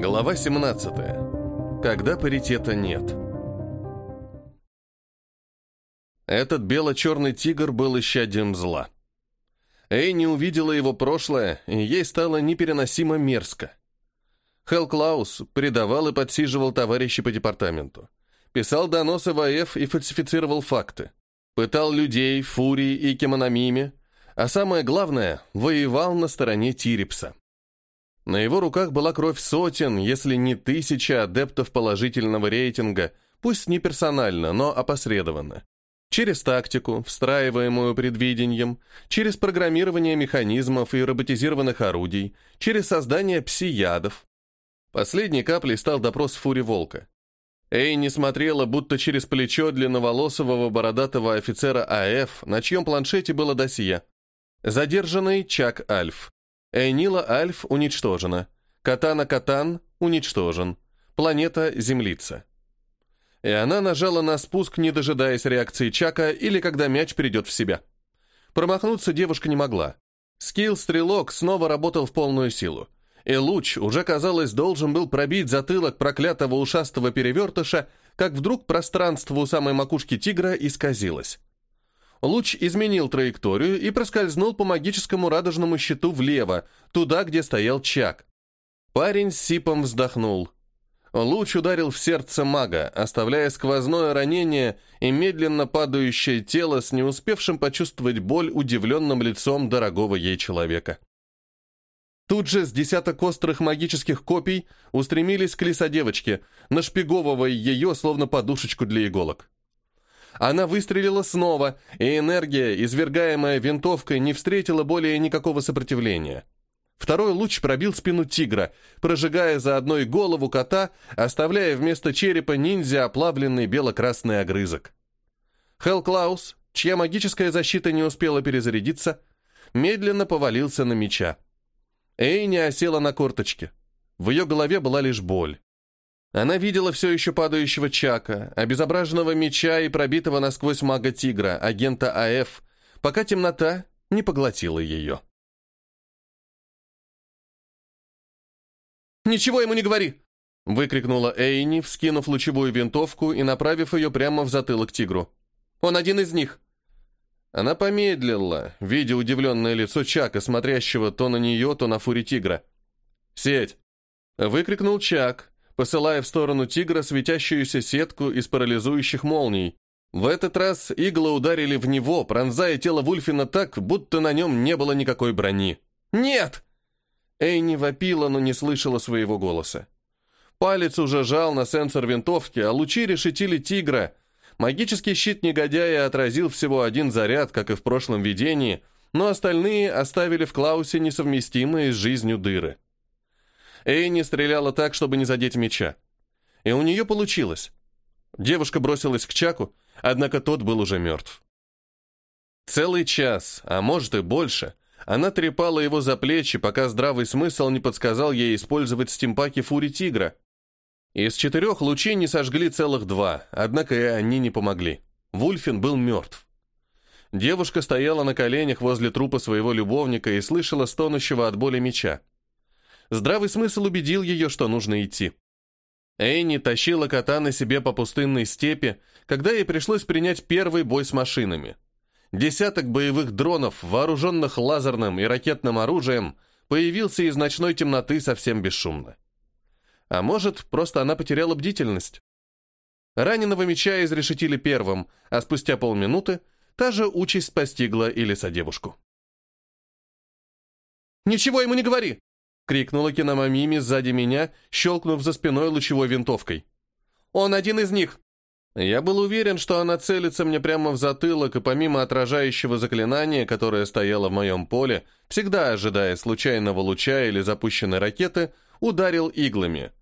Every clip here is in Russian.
Глава 17. Когда паритета нет. Этот бело-черный тигр был исчадием зла. Эй увидела его прошлое, и ей стало непереносимо мерзко. Хелл Клаус предавал и подсиживал товарищей по департаменту. Писал доносы в АФ и фальсифицировал факты. Пытал людей, фурии и кемономими, а самое главное, воевал на стороне Тирипса. На его руках была кровь сотен, если не тысячи адептов положительного рейтинга, пусть не персонально, но опосредованно. Через тактику, встраиваемую предвидением, через программирование механизмов и роботизированных орудий, через создание псиядов. Последней каплей стал допрос Фури Волка. Эй не смотрела, будто через плечо длинноволосого бородатого офицера АФ, на чьем планшете было досье. Задержанный Чак Альф. Эйнила Альф уничтожена. Катана Катан уничтожен. Планета Землица. И она нажала на спуск, не дожидаясь реакции Чака или когда мяч придет в себя. Промахнуться девушка не могла. Скилл-стрелок снова работал в полную силу. И луч уже, казалось, должен был пробить затылок проклятого ушастого перевертыша, как вдруг пространство у самой макушки тигра исказилось. Луч изменил траекторию и проскользнул по магическому радужному щиту влево, туда, где стоял Чак. Парень с сипом вздохнул. Луч ударил в сердце мага, оставляя сквозное ранение и медленно падающее тело с не успевшим почувствовать боль удивленным лицом дорогого ей человека. Тут же с десяток острых магических копий устремились к лисодевочке, нашпиговывая ее, словно подушечку для иголок. Она выстрелила снова, и энергия, извергаемая винтовкой, не встретила более никакого сопротивления. Второй луч пробил спину тигра, прожигая заодно и голову кота, оставляя вместо черепа ниндзя оплавленный бело-красный огрызок. Хелл Клаус, чья магическая защита не успела перезарядиться, медленно повалился на меча. Эйни осела на корточке. В ее голове была лишь боль. Она видела все еще падающего Чака, обезображенного меча и пробитого насквозь мага-тигра, агента АФ, пока темнота не поглотила ее. «Ничего ему не говори!» — выкрикнула Эйни, вскинув лучевую винтовку и направив ее прямо в затылок тигру. «Он один из них!» Она помедлила, видя удивленное лицо Чака, смотрящего то на нее, то на фури тигра. «Сеть!» — выкрикнул Чак, посылая в сторону тигра светящуюся сетку из парализующих молний. В этот раз иглы ударили в него, пронзая тело Вульфина так, будто на нем не было никакой брони. «Нет!» Эйни вопила, но не слышала своего голоса. Палец уже жал на сенсор винтовки, а лучи решетили тигра. Магический щит негодяя отразил всего один заряд, как и в прошлом видении, но остальные оставили в Клаусе несовместимые с жизнью дыры. Эйни стреляла так, чтобы не задеть меча. И у нее получилось. Девушка бросилась к Чаку, однако тот был уже мертв. Целый час, а может и больше, она трепала его за плечи, пока здравый смысл не подсказал ей использовать стимпаки фури тигра. Из четырех лучей не сожгли целых два, однако и они не помогли. Вульфин был мертв. Девушка стояла на коленях возле трупа своего любовника и слышала стонущего от боли меча. Здравый смысл убедил ее, что нужно идти. Эйни тащила кота на себе по пустынной степи, когда ей пришлось принять первый бой с машинами. Десяток боевых дронов, вооруженных лазерным и ракетным оружием, появился из ночной темноты совсем бесшумно. А может, просто она потеряла бдительность. Раненого меча изрешетили первым, а спустя полминуты та же участь постигла и лесодевушку. «Ничего ему не говори!» — крикнула киномамими сзади меня, щелкнув за спиной лучевой винтовкой. «Он один из них!» Я был уверен, что она целится мне прямо в затылок, и помимо отражающего заклинания, которое стояло в моем поле, всегда ожидая случайного луча или запущенной ракеты, ударил иглами.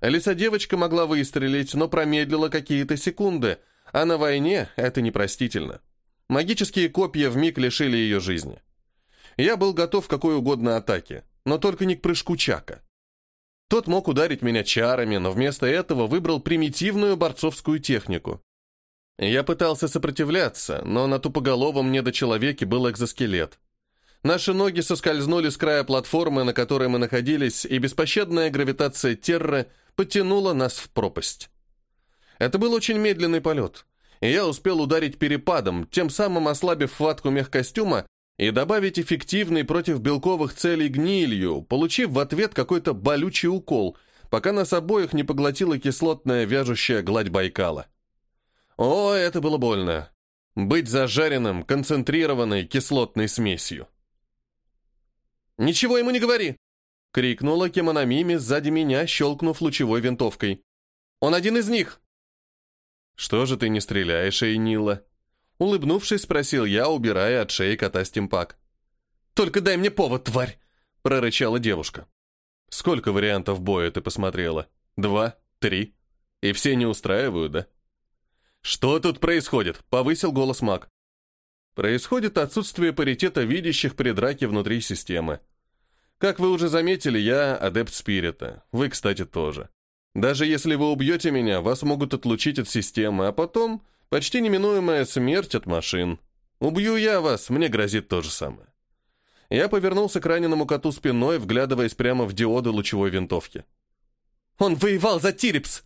Лиса-девочка могла выстрелить, но промедлила какие-то секунды, а на войне это непростительно. Магические копья вмиг лишили ее жизни. Я был готов к какой угодно атаке но только не к прыжку Чака. Тот мог ударить меня чарами, но вместо этого выбрал примитивную борцовскую технику. Я пытался сопротивляться, но на тупоголовом недочеловеке был экзоскелет. Наши ноги соскользнули с края платформы, на которой мы находились, и беспощадная гравитация Терры потянула нас в пропасть. Это был очень медленный полет, и я успел ударить перепадом, тем самым ослабив хватку мехкостюма и добавить эффективный против белковых целей гнилью, получив в ответ какой-то болючий укол, пока нас обоих не поглотила кислотная вяжущая гладь Байкала. О, это было больно. Быть зажаренным, концентрированной кислотной смесью. «Ничего ему не говори!» — крикнула Кимонамими сзади меня, щелкнув лучевой винтовкой. «Он один из них!» «Что же ты не стреляешь, Эйнила?» Улыбнувшись, спросил я, убирая от шеи кота стимпак. «Только дай мне повод, тварь!» — прорычала девушка. «Сколько вариантов боя ты посмотрела? Два? Три? И все не устраивают, да?» «Что тут происходит?» — повысил голос маг. «Происходит отсутствие паритета видящих при драке внутри системы. Как вы уже заметили, я адепт спирита. Вы, кстати, тоже. Даже если вы убьете меня, вас могут отлучить от системы, а потом почти неминуемая смерть от машин. Убью я вас, мне грозит то же самое. Я повернулся к раненому коту спиной, вглядываясь прямо в диоды лучевой винтовки. «Он воевал за Тирипс!»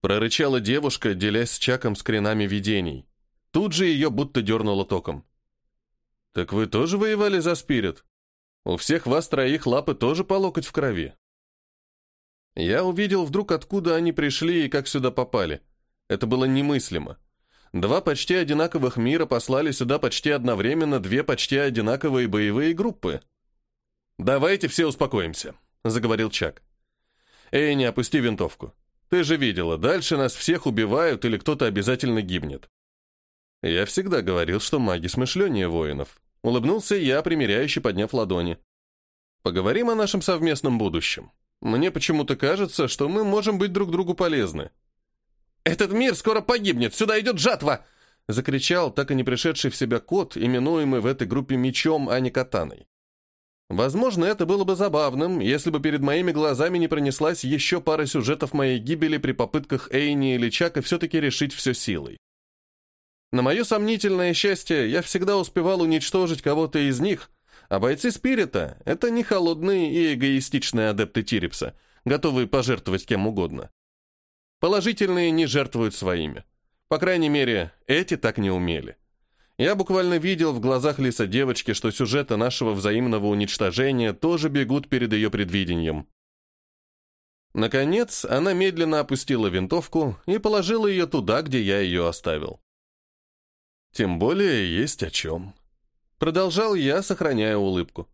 Прорычала девушка, делясь с Чаком скринами видений. Тут же ее будто дернуло током. «Так вы тоже воевали за Спирит? У всех вас троих лапы тоже по локоть в крови». Я увидел вдруг, откуда они пришли и как сюда попали. Это было немыслимо. Два почти одинаковых мира послали сюда почти одновременно две почти одинаковые боевые группы. «Давайте все успокоимся», — заговорил Чак. «Эй, не опусти винтовку. Ты же видела, дальше нас всех убивают или кто-то обязательно гибнет». Я всегда говорил, что маги смышленнее воинов. Улыбнулся я, примиряюще подняв ладони. «Поговорим о нашем совместном будущем. Мне почему-то кажется, что мы можем быть друг другу полезны». «Этот мир скоро погибнет! Сюда идет жатва!» Закричал так и не пришедший в себя кот, именуемый в этой группе мечом, а не катаной. Возможно, это было бы забавным, если бы перед моими глазами не пронеслась еще пара сюжетов моей гибели при попытках Эйни или Чака все-таки решить все силой. На мое сомнительное счастье, я всегда успевал уничтожить кого-то из них, а бойцы Спирита — это не холодные и эгоистичные адепты Тирипса, готовые пожертвовать кем угодно. Положительные не жертвуют своими. По крайней мере, эти так не умели. Я буквально видел в глазах Лиса девочки, что сюжеты нашего взаимного уничтожения тоже бегут перед ее предвидением. Наконец, она медленно опустила винтовку и положила ее туда, где я ее оставил. Тем более есть о чем. Продолжал я, сохраняя улыбку.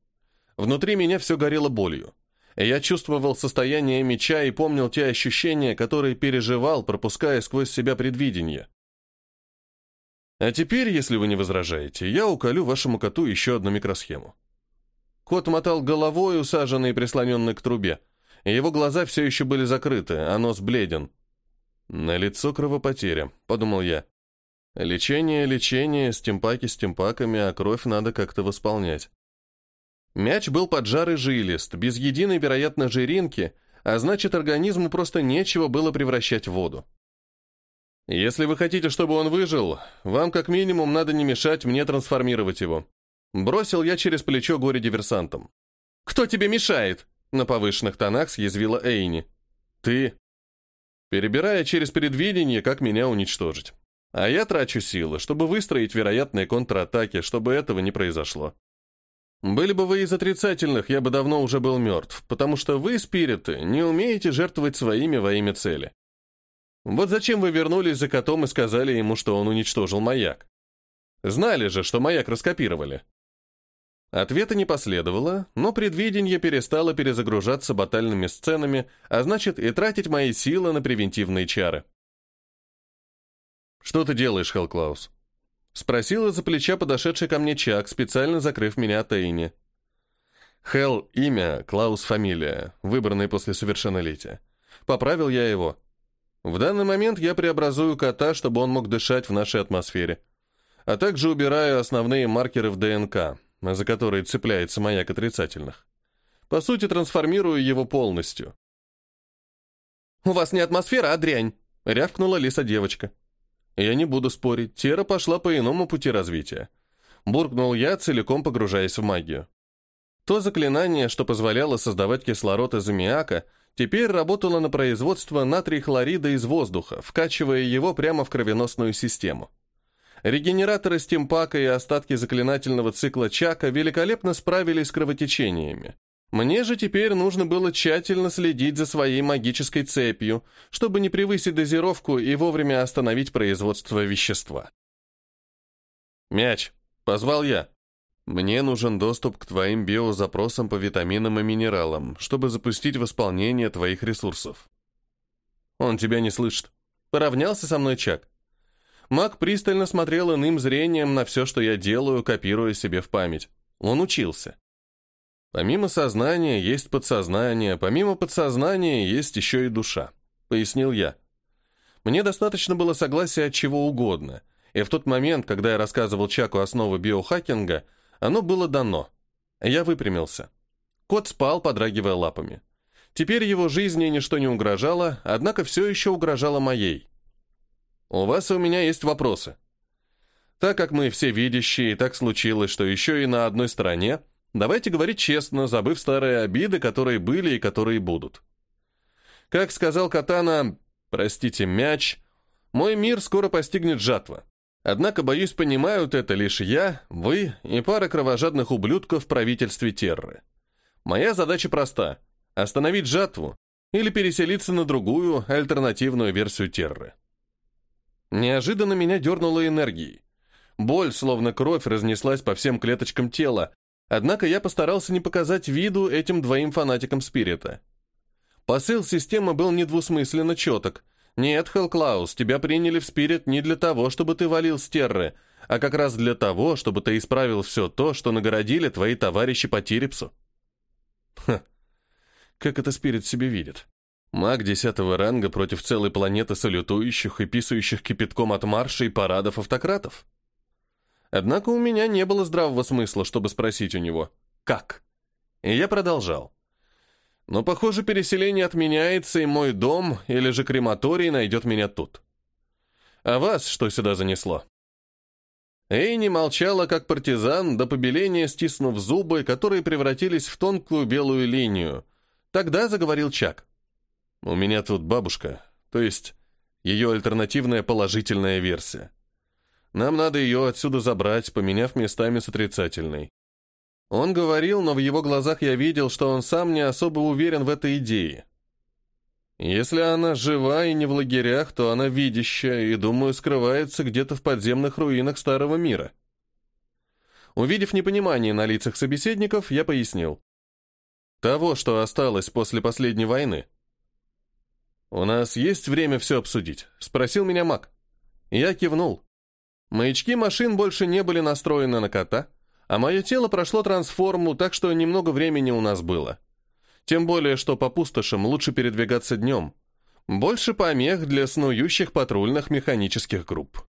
Внутри меня все горело болью. Я чувствовал состояние меча и помнил те ощущения, которые переживал, пропуская сквозь себя предвидение. А теперь, если вы не возражаете, я уколю вашему коту еще одну микросхему. Кот мотал головой, усаженный и прислоненный к трубе. Его глаза все еще были закрыты, а нос бледен. «На лицо кровопотеря», — подумал я. Лечение, лечение, стимпаки стимпаками, а кровь надо как-то восполнять. Мяч был поджарый жилист, без единой, вероятно, жиринки, а значит, организму просто нечего было превращать в воду. Если вы хотите, чтобы он выжил, вам как минимум надо не мешать мне трансформировать его. Бросил я через плечо горе-диверсантом. «Кто тебе мешает?» На повышенных тонах съязвила Эйни. «Ты». Перебирая через предвидение, как меня уничтожить. А я трачу силы, чтобы выстроить вероятные контратаки, чтобы этого не произошло. Были бы вы из отрицательных, я бы давно уже был мертв, потому что вы, спириты, не умеете жертвовать своими во имя цели. Вот зачем вы вернулись за котом и сказали ему, что он уничтожил маяк? Знали же, что маяк раскопировали. Ответа не последовало, но предвидение перестало перезагружаться батальными сценами, а значит и тратить мои силы на превентивные чары. «Что ты делаешь, Хелклаус?» Спросила за плеча подошедший ко мне Чак, специально закрыв меня от Эйни. Хел – имя, Клаус – фамилия, выбранные после совершеннолетия. Поправил я его. В данный момент я преобразую кота, чтобы он мог дышать в нашей атмосфере. А также убираю основные маркеры в ДНК, за которые цепляется маяк отрицательных. По сути, трансформирую его полностью. «У вас не атмосфера, а дрянь!» — рявкнула лиса-девочка. Я не буду спорить, Тера пошла по иному пути развития. Буркнул я, целиком погружаясь в магию. То заклинание, что позволяло создавать кислород из аммиака, теперь работало на производство натрий хлорида из воздуха, вкачивая его прямо в кровеносную систему. Регенераторы стимпака и остатки заклинательного цикла Чака великолепно справились с кровотечениями. Мне же теперь нужно было тщательно следить за своей магической цепью, чтобы не превысить дозировку и вовремя остановить производство вещества. «Мяч!» — позвал я. «Мне нужен доступ к твоим биозапросам по витаминам и минералам, чтобы запустить восполнение твоих ресурсов». «Он тебя не слышит». Поравнялся со мной Чак. Маг пристально смотрел иным зрением на все, что я делаю, копируя себе в память. Он учился. Помимо сознания есть подсознание, помимо подсознания есть еще и душа, пояснил я. Мне достаточно было согласия от чего угодно, и в тот момент, когда я рассказывал Чаку основы биохакинга, оно было дано. Я выпрямился. Кот спал, подрагивая лапами. Теперь его жизни ничто не угрожало, однако все еще угрожало моей. У вас и у меня есть вопросы. Так как мы все видящие, так случилось, что еще и на одной стороне, давайте говорить честно, забыв старые обиды, которые были и которые будут. Как сказал Катана, простите, мяч, мой мир скоро постигнет жатва. Однако, боюсь, понимают это лишь я, вы и пара кровожадных ублюдков в правительстве Терры. Моя задача проста — остановить жатву или переселиться на другую, альтернативную версию Терры. Неожиданно меня дернуло энергией. Боль, словно кровь, разнеслась по всем клеточкам тела, однако я постарался не показать виду этим двоим фанатикам спирита. Посыл системы был недвусмысленно четок. «Нет, Хелклаус, тебя приняли в спирит не для того, чтобы ты валил с терры, а как раз для того, чтобы ты исправил все то, что нагородили твои товарищи по Тирипсу». Ха, как это спирит себе видит? Маг десятого ранга против целой планеты салютующих и писающих кипятком от марша и парадов автократов. Однако у меня не было здравого смысла, чтобы спросить у него «Как?». И я продолжал. Но, похоже, переселение отменяется, и мой дом или же крематорий найдет меня тут. А вас что сюда занесло? Эйни молчала, как партизан, до побеления стиснув зубы, которые превратились в тонкую белую линию. Тогда заговорил Чак. У меня тут бабушка, то есть ее альтернативная положительная версия. Нам надо ее отсюда забрать, поменяв местами с отрицательной. Он говорил, но в его глазах я видел, что он сам не особо уверен в этой идее. Если она жива и не в лагерях, то она видящая и, думаю, скрывается где-то в подземных руинах Старого Мира. Увидев непонимание на лицах собеседников, я пояснил. Того, что осталось после последней войны. «У нас есть время все обсудить?» — спросил меня Мак. Я кивнул. Маячки машин больше не были настроены на кота, а мое тело прошло трансформу, так что немного времени у нас было. Тем более, что по пустошам лучше передвигаться днем. Больше помех для снующих патрульных механических групп.